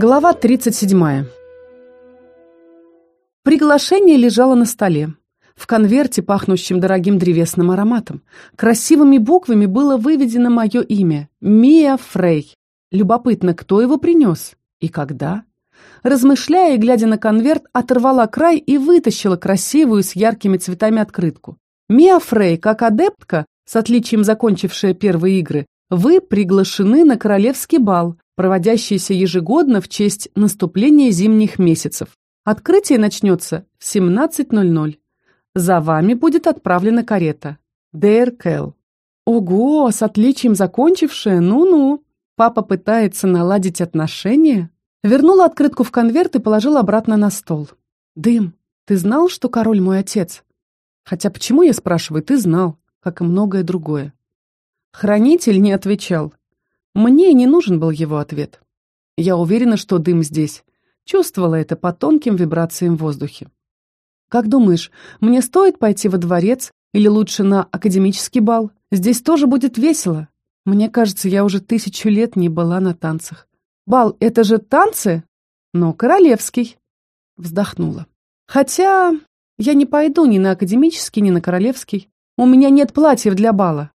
Глава 37. Приглашение лежало на столе. В конверте, пахнущем дорогим древесным ароматом, красивыми буквами было выведено мое имя – Мия Фрей. Любопытно, кто его принес и когда? Размышляя и глядя на конверт, оторвала край и вытащила красивую с яркими цветами открытку. Мия Фрей, как адептка, с отличием закончившая первые игры, вы приглашены на королевский бал, проводящийся ежегодно в честь наступления зимних месяцев. Открытие начнется в 17.00. За вами будет отправлена карета. Дейр Кэл. Ого, с отличием закончившая, ну-ну. Папа пытается наладить отношения? Вернула открытку в конверт и положила обратно на стол. Дым, ты знал, что король мой отец? Хотя почему, я спрашиваю, ты знал, как и многое другое. Хранитель не отвечал. Мне не нужен был его ответ. Я уверена, что дым здесь. Чувствовала это по тонким вибрациям в воздухе. Как думаешь, мне стоит пойти во дворец или лучше на академический бал? Здесь тоже будет весело. Мне кажется, я уже тысячу лет не была на танцах. Бал — это же танцы? Но королевский. Вздохнула. Хотя я не пойду ни на академический, ни на королевский. У меня нет платьев для бала.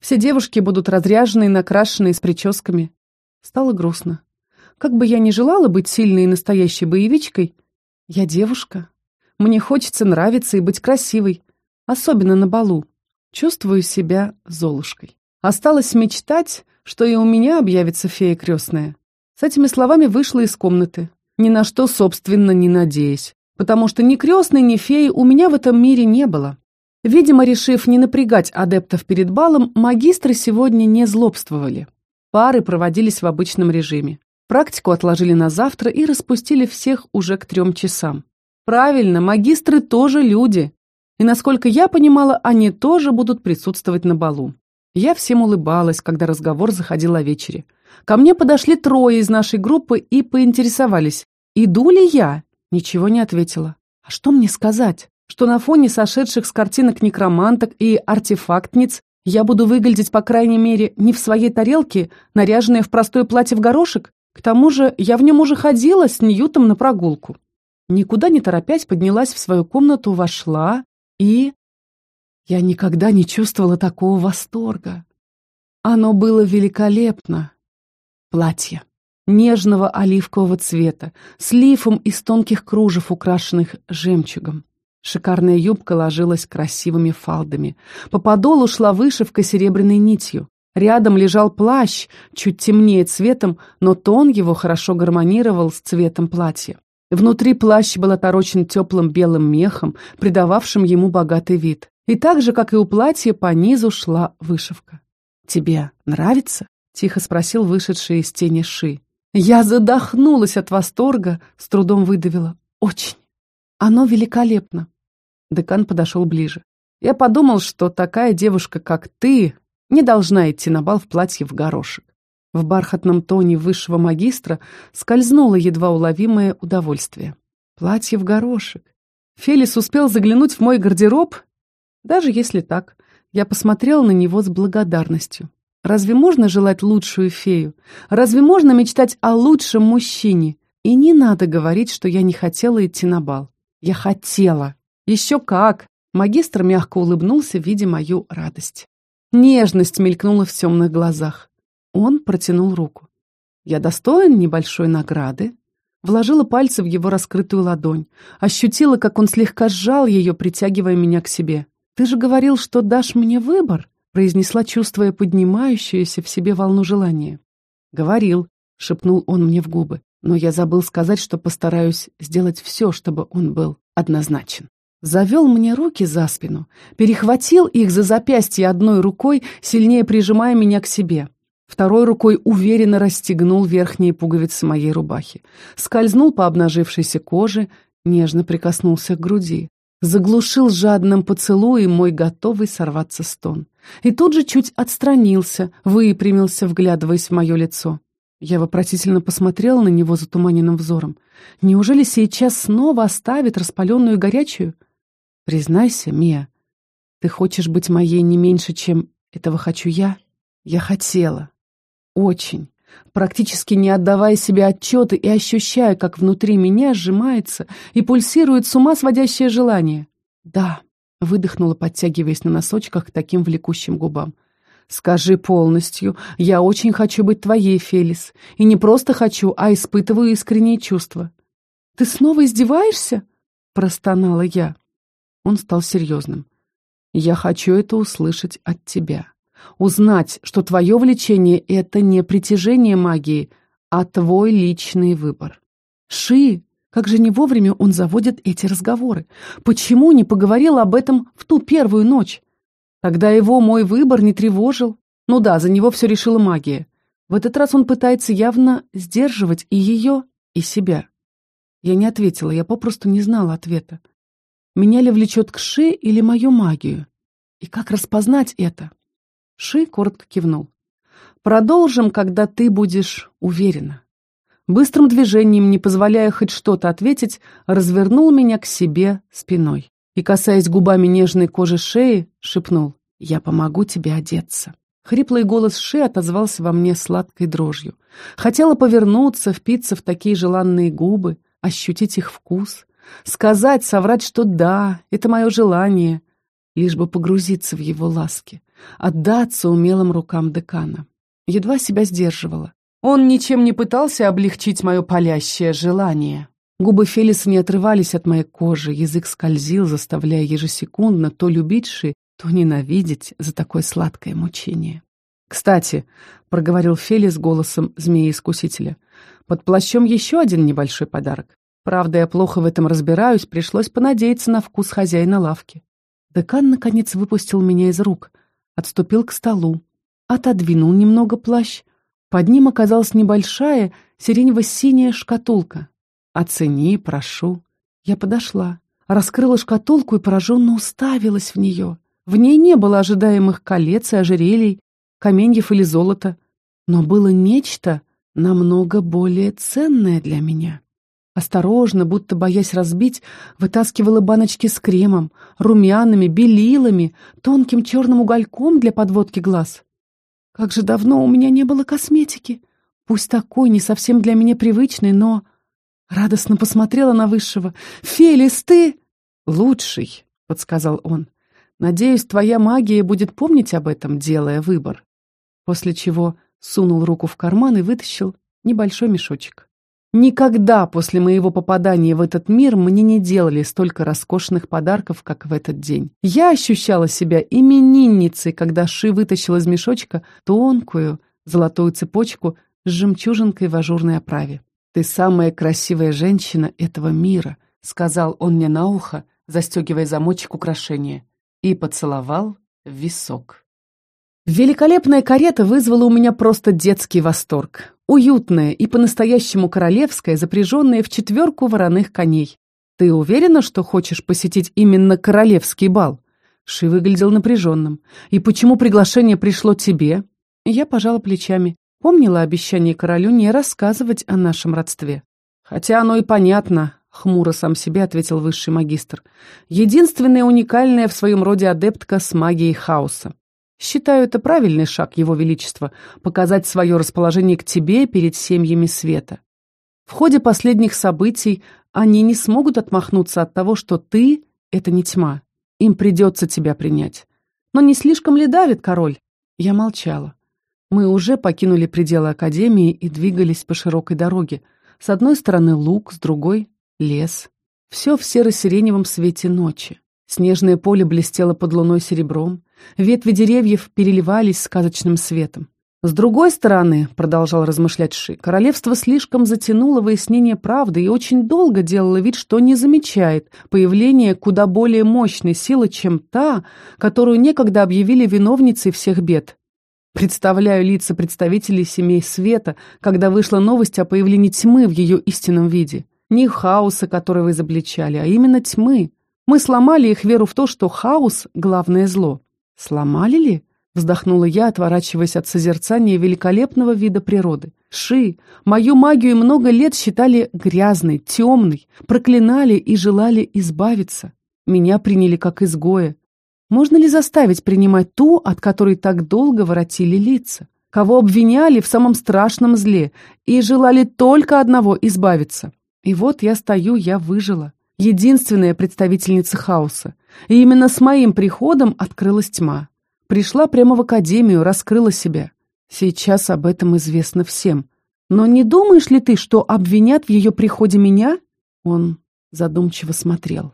Все девушки будут разряженные, накрашенные, с прическами. Стало грустно. Как бы я ни желала быть сильной и настоящей боевичкой, я девушка. Мне хочется нравиться и быть красивой, особенно на балу. Чувствую себя Золушкой. Осталось мечтать, что и у меня объявится фея крестная. С этими словами вышла из комнаты, ни на что, собственно, не надеясь, потому что ни крестной, ни феи у меня в этом мире не было. Видимо, решив не напрягать адептов перед балом, магистры сегодня не злобствовали. Пары проводились в обычном режиме. Практику отложили на завтра и распустили всех уже к трем часам. Правильно, магистры тоже люди. И, насколько я понимала, они тоже будут присутствовать на балу. Я всем улыбалась, когда разговор заходил о вечере. Ко мне подошли трое из нашей группы и поинтересовались, иду ли я. Ничего не ответила. А что мне сказать? Что на фоне сошедших с картинок некроманток и артефактниц я буду выглядеть, по крайней мере, не в своей тарелке, наряженная в простое платье в горошек? К тому же я в нем уже ходила с Ньютом на прогулку. Никуда не торопясь поднялась в свою комнату, вошла и... Я никогда не чувствовала такого восторга. Оно было великолепно. Платье нежного оливкового цвета, с лифом из тонких кружев, украшенных жемчугом. Шикарная юбка ложилась красивыми фалдами. По подолу шла вышивка серебряной нитью. Рядом лежал плащ, чуть темнее цветом, но тон его хорошо гармонировал с цветом платья. Внутри плащ был оторочен теплым белым мехом, придававшим ему богатый вид. И так же, как и у платья, по низу шла вышивка. «Тебе нравится?» — тихо спросил вышедший из тени Ши. Я задохнулась от восторга, с трудом выдавила. «Очень. Оно великолепно. Декан подошел ближе. Я подумал, что такая девушка, как ты, не должна идти на бал в платье в горошек. В бархатном тоне высшего магистра скользнуло едва уловимое удовольствие. Платье в горошек. Фелис успел заглянуть в мой гардероб? Даже если так, я посмотрел на него с благодарностью. Разве можно желать лучшую фею? Разве можно мечтать о лучшем мужчине? И не надо говорить, что я не хотела идти на бал. Я хотела. «Еще как!» Магистр мягко улыбнулся, видя мою радость. Нежность мелькнула в темных глазах. Он протянул руку. «Я достоин небольшой награды?» Вложила пальцы в его раскрытую ладонь. Ощутила, как он слегка сжал ее, притягивая меня к себе. «Ты же говорил, что дашь мне выбор?» произнесла, чувствуя поднимающуюся в себе волну желания. «Говорил», — шепнул он мне в губы, но я забыл сказать, что постараюсь сделать все, чтобы он был однозначен. Завел мне руки за спину, перехватил их за запястье одной рукой, сильнее прижимая меня к себе. Второй рукой уверенно расстегнул верхние пуговицы моей рубахи. Скользнул по обнажившейся коже, нежно прикоснулся к груди. Заглушил жадным поцелуем мой готовый сорваться стон. И тут же чуть отстранился, выпрямился, вглядываясь в мое лицо. Я вопросительно посмотрела на него затуманенным взором. Неужели сейчас снова оставит распаленную горячую? Признайся, Мия, ты хочешь быть моей не меньше, чем этого хочу я? Я хотела. Очень. практически не отдавая себе отчеты и ощущая, как внутри меня сжимается и пульсирует с ума сводящее желание. «Да», — выдохнула, подтягиваясь на носочках к таким влекущим губам. «Скажи полностью. Я очень хочу быть твоей, Фелис. И не просто хочу, а испытываю искренние чувства». «Ты снова издеваешься?» — простонала я. Он стал серьезным. «Я хочу это услышать от тебя. Узнать, что твое влечение — это не притяжение магии, а твой личный выбор. Ши, как же не вовремя он заводит эти разговоры? Почему не поговорил об этом в ту первую ночь? Тогда его мой выбор не тревожил. Ну да, за него все решила магия. В этот раз он пытается явно сдерживать и ее, и себя. Я не ответила, я попросту не знала ответа. Меня ли влечет к Ши или мою магию? И как распознать это? Ши коротко кивнул. Продолжим, когда ты будешь уверена. Быстрым движением, не позволяя хоть что-то ответить, развернул меня к себе спиной и, касаясь губами нежной кожи шеи, шепнул «Я помогу тебе одеться». Хриплый голос Ши отозвался во мне сладкой дрожью. Хотела повернуться, впиться в такие желанные губы, ощутить их вкус, сказать, соврать, что да, это мое желание, лишь бы погрузиться в его ласки, отдаться умелым рукам декана. Едва себя сдерживала. Он ничем не пытался облегчить мое палящее желание. Губы Фелиса не отрывались от моей кожи, язык скользил, заставляя ежесекундно то любить Ши, то ненавидеть за такое сладкое мучение. «Кстати», — проговорил Фелис голосом змеи-искусителя, «под плащом еще один небольшой подарок. Правда, я плохо в этом разбираюсь, пришлось понадеяться на вкус хозяина лавки». Декан, наконец, выпустил меня из рук, отступил к столу, отодвинул немного плащ. Под ним оказалась небольшая сиренево-синяя шкатулка, «Оцени, прошу». Я подошла, раскрыла шкатулку и пораженно уставилась в нее. В ней не было ожидаемых колец и ожерелий, каменьев или золота, но было нечто намного более ценное для меня. Осторожно, будто боясь разбить, вытаскивала баночки с кремом, румянами, белилами, тонким черным угольком для подводки глаз. Как же давно у меня не было косметики. Пусть такой, не совсем для меня привычный, но Радостно посмотрела на Высшего. «Фелис, ты...» «Лучший», — подсказал он. «Надеюсь, твоя магия будет помнить об этом, делая выбор». После чего сунул руку в карман и вытащил небольшой мешочек. Никогда после моего попадания в этот мир мне не делали столько роскошных подарков, как в этот день. Я ощущала себя именинницей, когда Ши вытащил из мешочка тонкую золотую цепочку с жемчужинкой в ажурной оправе. «Ты самая красивая женщина этого мира», — сказал он мне на ухо, застегивая замочек украшения, и поцеловал в висок. Великолепная карета вызвала у меня просто детский восторг. Уютная и по-настоящему королевская, запряженная в четверку вороных коней. «Ты уверена, что хочешь посетить именно королевский бал?» Ши выглядел напряженным. «И почему приглашение пришло тебе?» Я пожала плечами. Помнила обещание королю не рассказывать о нашем родстве. Хотя оно и понятно, хмуро сам себе ответил высший магистр. Единственная уникальная в своем роде адептка с магией хаоса. Считаю это правильный шаг, Его Величества, показать свое расположение к тебе перед семьями света. В ходе последних событий они не смогут отмахнуться от того, что ты — это не тьма. Им придется тебя принять. Но не слишком ли давит король? Я молчала. Мы уже покинули пределы Академии и двигались по широкой дороге. С одной стороны луг, с другой — лес. Все в серо-сиреневом свете ночи. Снежное поле блестело под луной серебром. Ветви деревьев переливались сказочным светом. С другой стороны, продолжал размышлять Ши, королевство слишком затянуло выяснение правды и очень долго делало вид, что не замечает появление куда более мощной силы, чем та, которую некогда объявили виновницей всех бед. Представляю лица представителей семей Света, когда вышла новость о появлении тьмы в ее истинном виде. Не хаоса, который вы изобличали, а именно тьмы. Мы сломали их веру в то, что хаос — главное зло. Сломали ли? Вздохнула я, отворачиваясь от созерцания великолепного вида природы. Ши, мою магию много лет считали грязной, темной, проклинали и желали избавиться. Меня приняли как изгоя. Можно ли заставить принимать ту, от которой так долго воротили лица? кого обвиняли в самом страшном зле и желали только одного — избавиться. И вот я стою, я выжила. Единственная представительница хаоса. И именно с моим приходом открылась тьма. Пришла прямо в академию, раскрыла себя. Сейчас об этом известно всем. Но не думаешь ли ты, что обвинят в ее приходе меня? Он задумчиво смотрел.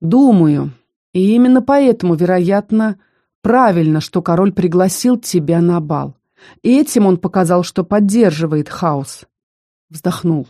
Думаю. И именно поэтому, вероятно, правильно, что король пригласил тебя на бал. Этим он показал, что поддерживает хаос. Вздохнул.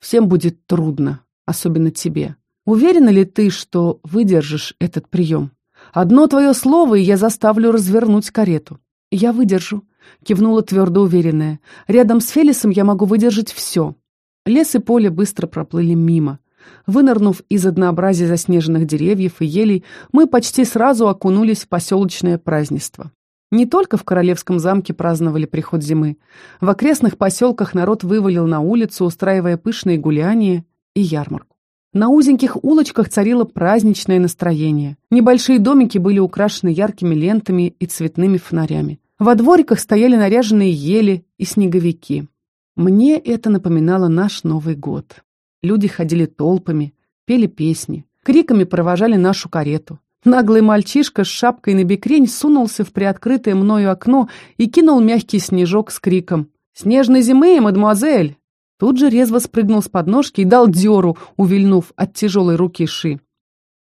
Всем будет трудно, особенно тебе. Уверена ли ты, что выдержишь этот прием? Одно твое слово, и я заставлю развернуть карету. Я выдержу, кивнула твердо уверенная. Рядом с Фелисом я могу выдержать все. Лес и поле быстро проплыли мимо. Вынырнув из однообразия заснеженных деревьев и елей, мы почти сразу окунулись в поселочное празднество. Не только в Королевском замке праздновали приход зимы. В окрестных поселках народ вывалил на улицу, устраивая пышные гуляния и ярмарку. На узеньких улочках царило праздничное настроение. Небольшие домики были украшены яркими лентами и цветными фонарями. Во двориках стояли наряженные ели и снеговики. Мне это напоминало наш Новый год. Люди ходили толпами, пели песни, криками провожали нашу карету. Наглый мальчишка с шапкой на бекрень сунулся в приоткрытое мною окно и кинул мягкий снежок с криком «Снежной зимы, мадемуазель!» Тут же резво спрыгнул с подножки и дал дёру, увильнув от тяжелой руки Ши.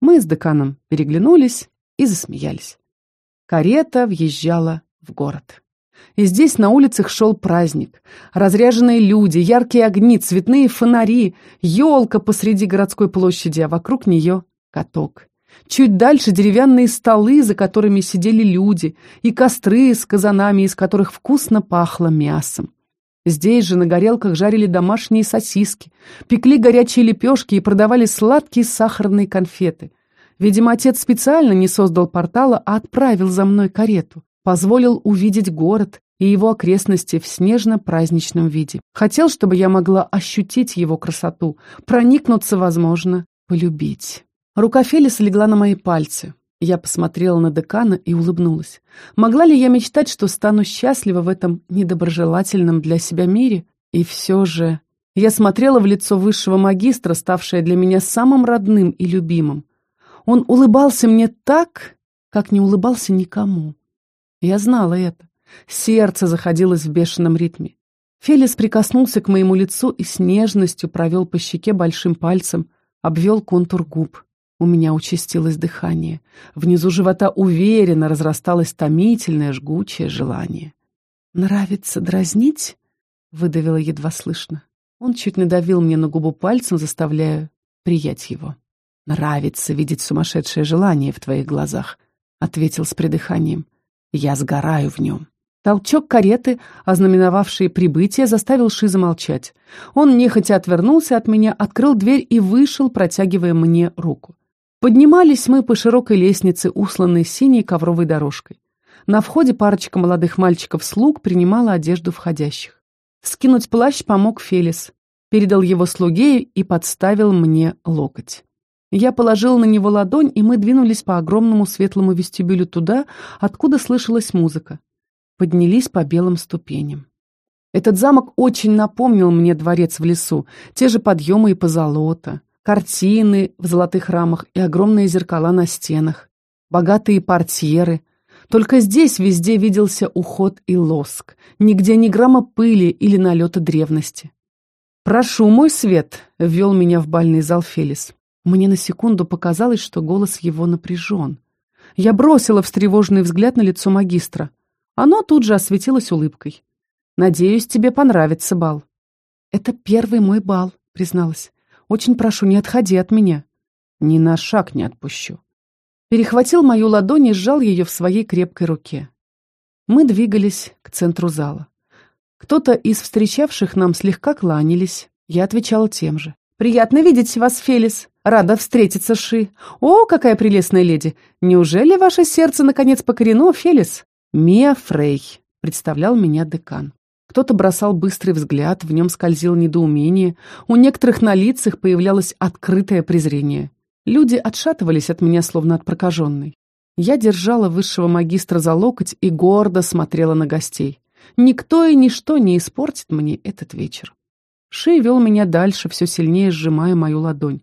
Мы с деканом переглянулись и засмеялись. Карета въезжала в город. И здесь на улицах шел праздник. Разряженные люди, яркие огни, цветные фонари, елка посреди городской площади, а вокруг нее каток. Чуть дальше деревянные столы, за которыми сидели люди, и костры с казанами, из которых вкусно пахло мясом. Здесь же на горелках жарили домашние сосиски, пекли горячие лепешки и продавали сладкие сахарные конфеты. Видимо, отец специально не создал портала, а отправил за мной карету. Позволил увидеть город и его окрестности в снежно-праздничном виде. Хотел, чтобы я могла ощутить его красоту, проникнуться, возможно, полюбить. Рука Фелиса легла на мои пальцы. Я посмотрела на декана и улыбнулась. Могла ли я мечтать, что стану счастлива в этом недоброжелательном для себя мире? И все же... Я смотрела в лицо высшего магистра, ставшее для меня самым родным и любимым. Он улыбался мне так, как не улыбался никому. Я знала это. Сердце заходилось в бешеном ритме. Фелис прикоснулся к моему лицу и с нежностью провел по щеке большим пальцем, обвел контур губ. У меня участилось дыхание. Внизу живота уверенно разрасталось томительное, жгучее желание. «Нравится дразнить?» — выдавила едва слышно. Он чуть надавил мне на губу пальцем, заставляя приять его. «Нравится видеть сумасшедшее желание в твоих глазах», — ответил с придыханием. «Я сгораю в нем». Толчок кареты, ознаменовавший прибытие, заставил Ши замолчать. Он нехотя отвернулся от меня, открыл дверь и вышел, протягивая мне руку. Поднимались мы по широкой лестнице, усланной синей ковровой дорожкой. На входе парочка молодых мальчиков-слуг принимала одежду входящих. Скинуть плащ помог Фелис, передал его слуге и подставил мне локоть. Я положил на него ладонь, и мы двинулись по огромному светлому вестибюлю туда, откуда слышалась музыка. Поднялись по белым ступеням. Этот замок очень напомнил мне дворец в лесу, те же подъемы и позолота, картины в золотых рамах и огромные зеркала на стенах, богатые портьеры. Только здесь везде виделся уход и лоск, нигде ни грамма пыли или налета древности. «Прошу, мой свет!» — ввел меня в бальный зал Фелис. Мне на секунду показалось, что голос его напряжен. Я бросила встревоженный взгляд на лицо магистра. Оно тут же осветилось улыбкой. «Надеюсь, тебе понравится бал». «Это первый мой бал», — призналась. Очень прошу, не отходи от меня. Ни на шаг не отпущу. Перехватил мою ладонь и сжал ее в своей крепкой руке. Мы двигались к центру зала. Кто-то из встречавших нам слегка кланялись. Я отвечала тем же. «Приятно видеть вас, Фелис. Рада встретиться, Ши. О, какая прелестная леди! Неужели ваше сердце наконец покорено, Фелис?» «Мия Фрей», — представлял меня декан. Кто-то бросал быстрый взгляд, в нем скользило недоумение, у некоторых на лицах появлялось открытое презрение. Люди отшатывались от меня, словно от прокаженной. Я держала высшего магистра за локоть и гордо смотрела на гостей. Никто и ничто не испортит мне этот вечер. Ши вел меня дальше, все сильнее сжимая мою ладонь.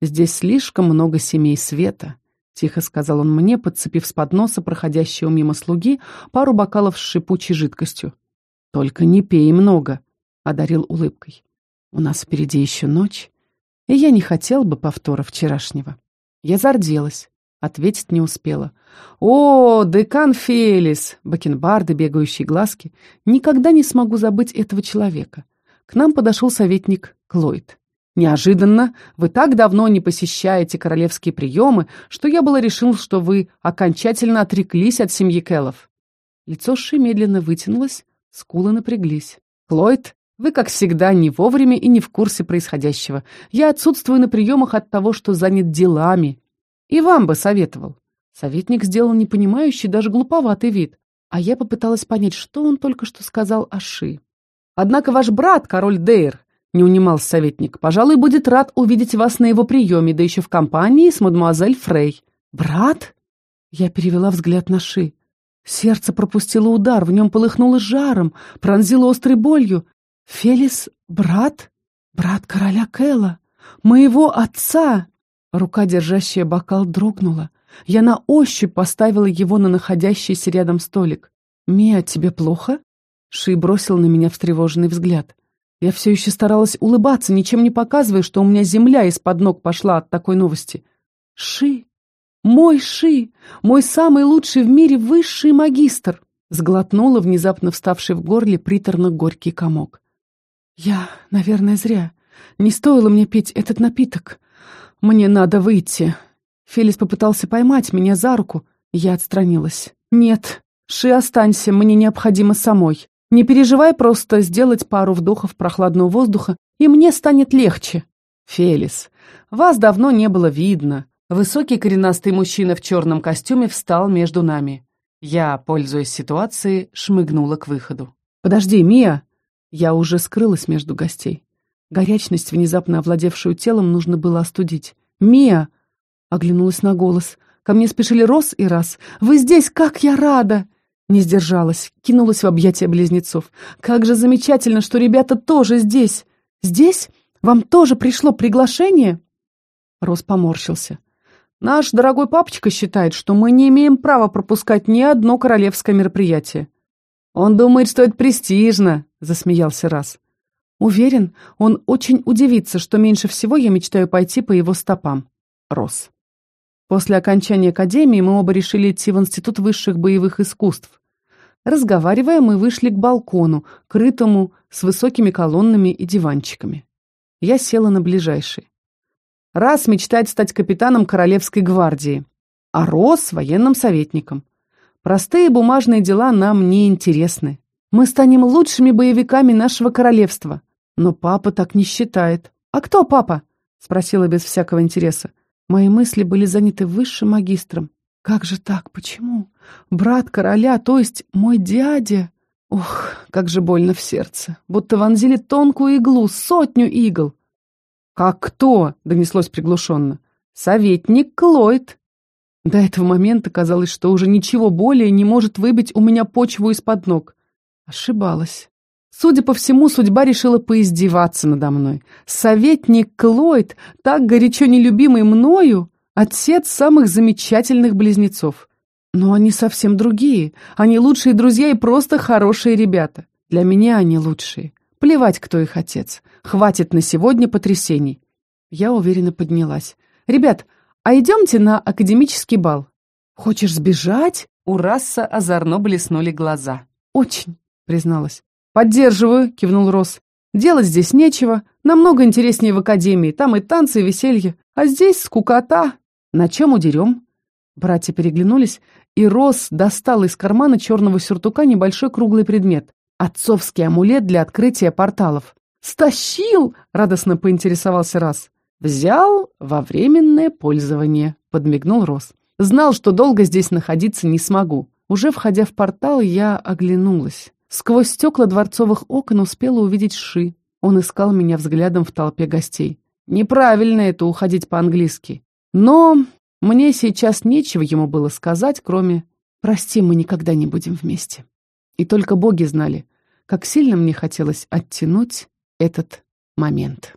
«Здесь слишком много семей света», — тихо сказал он мне, подцепив с подноса проходящего мимо слуги пару бокалов с шипучей жидкостью. «Только не пей много», — одарил улыбкой. «У нас впереди еще ночь, и я не хотел бы повтора вчерашнего». Я зарделась. Ответить не успела. «О, декан Фелис!» Бакенбарды, бегающие глазки. «Никогда не смогу забыть этого человека». К нам подошел советник Клойд. «Неожиданно. Вы так давно не посещаете королевские приемы, что я было решил, что вы окончательно отреклись от семьи Келлов». Лицо Ши медленно вытянулось, скулы напряглись. «Клойд, вы, как всегда, не вовремя и не в курсе происходящего. Я отсутствую на приемах от того, что занят делами, и вам бы советовал. Советник сделал непонимающий, даже глуповатый вид, а я попыталась понять, что он только что сказал о Ши. Однако ваш брат, король Дейр, не унимался советник, пожалуй, будет рад увидеть вас на его приеме, да еще в компании с мадемуазель Фрей. Брат? Я перевела взгляд на Ши. Сердце пропустило удар, в нем полыхнуло жаром, пронзило острой болью. Фелис — брат? Брат короля Кэла? Моего отца? Рука, держащая бокал, дрогнула. Я на ощупь поставила его на находящийся рядом столик. «Мия, тебе плохо?» Ши бросил на меня встревоженный взгляд. Я все еще старалась улыбаться, ничем не показывая, что у меня земля из-под ног пошла от такой новости. «Ши! Мой Ши! Мой самый лучший в мире высший магистр!» Сглотнула внезапно вставший в горле приторно-горький комок. «Я, наверное, зря. Не стоило мне пить этот напиток. «Мне надо выйти». Фелис попытался поймать меня за руку. Я отстранилась. «Нет, Ши, останься, мне необходимо самой. Не переживай, просто сделать пару вдохов прохладного воздуха, и мне станет легче». «Фелис, вас давно не было видно». Высокий коренастый мужчина в черном костюме встал между нами. Я, пользуясь ситуацией, шмыгнула к выходу. «Подожди, Мия!» Я уже скрылась между гостей. Горячность, внезапно овладевшую телом, нужно было остудить. «Мия!» — оглянулась на голос. «Ко мне спешили Рос и Раз. Вы здесь, как я рада!» Не сдержалась, кинулась в объятия близнецов. «Как же замечательно, что ребята тоже здесь! Здесь? Вам тоже пришло приглашение?» Рос поморщился. «Наш дорогой папочка считает, что мы не имеем права пропускать ни одно королевское мероприятие». «Он думает, что это престижно», — засмеялся Раз. Уверен, он очень удивится, что меньше всего я мечтаю пойти по его стопам. Рос. После окончания академии мы оба решили идти в Институт высших боевых искусств. Разговаривая, мы вышли к балкону, крытому с высокими колоннами и диванчиками. Я села на ближайший. Раз мечтает стать капитаном Королевской гвардии, а Рос — военным советником. Простые бумажные дела нам не интересны. Мы станем лучшими боевиками нашего королевства. Но папа так не считает. А кто папа? Спросила без всякого интереса. Мои мысли были заняты высшим магистром. Как же так? Почему? Брат короля, то есть мой дядя? Ох, как же больно в сердце. Будто вонзили тонкую иглу, сотню игл. «Как кто?» — донеслось приглушенно. «Советник Клойд». До этого момента казалось, что уже ничего более не может выбить у меня почву из-под ног. Ошибалась. Судя по всему, судьба решила поиздеваться надо мной. Советник Клойд, так горячо нелюбимый мною, отец самых замечательных близнецов. Но они совсем другие. Они лучшие друзья и просто хорошие ребята. Для меня они лучшие. Плевать, кто их отец. Хватит на сегодня потрясений. Я уверенно поднялась. «Ребят, а идемте на академический бал?» «Хочешь сбежать?» У Расса озорно блеснули глаза. «Очень» призналась. «Поддерживаю», — кивнул Рос. «Делать здесь нечего. Намного интереснее в академии. Там и танцы, и веселье. А здесь скукота. На чем удерем?» Братья переглянулись, и Рос достал из кармана черного сюртука небольшой круглый предмет. Отцовский амулет для открытия порталов. «Стащил!» — радостно поинтересовался Раз. «Взял во временное пользование», — подмигнул Рос. «Знал, что долго здесь находиться не смогу. Уже входя в портал, я оглянулась. Сквозь стекла дворцовых окон успела увидеть Ши. Он искал меня взглядом в толпе гостей. Неправильно это уходить по-английски. Но мне сейчас нечего ему было сказать, кроме «Прости, мы никогда не будем вместе». И только боги знали, как сильно мне хотелось оттянуть этот момент.